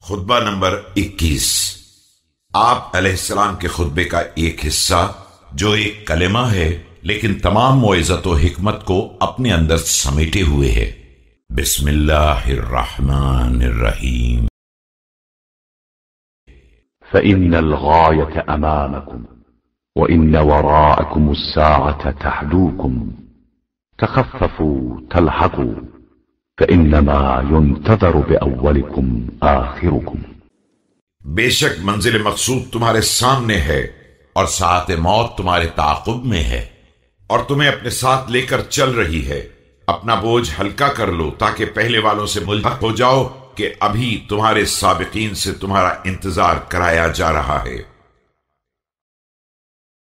خطبہ نمبر اکیس۔ آپ علیہ السلام کے خطبے کا ایک حصہ، جو ایک کلمہ ہے، لیکن تمام معزت و حکمت کو اپنے اندر سمیٹے ہوئے ہے۔ بسم اللہ الرحمن الرحیم۔ فإن الغاية أمامكم وإن وراءكم الساعة تحدوكم تخففوا تلحقوا فإنما ينتظر بأولكم آخركم. بے شک منزل مقصود تمہارے سامنے ہے اور ساعت موت تمہارے تعاقب میں ہے اور تمہیں اپنے ساتھ لے کر چل رہی ہے۔ اپنا بوجھ ہلکا کر لو تاکہ پہلے والوں سے ملحق ہو جاؤ کہ ابھی تمہارے سابقین سے تمہارا انتظار کرایا جا رہا ہے۔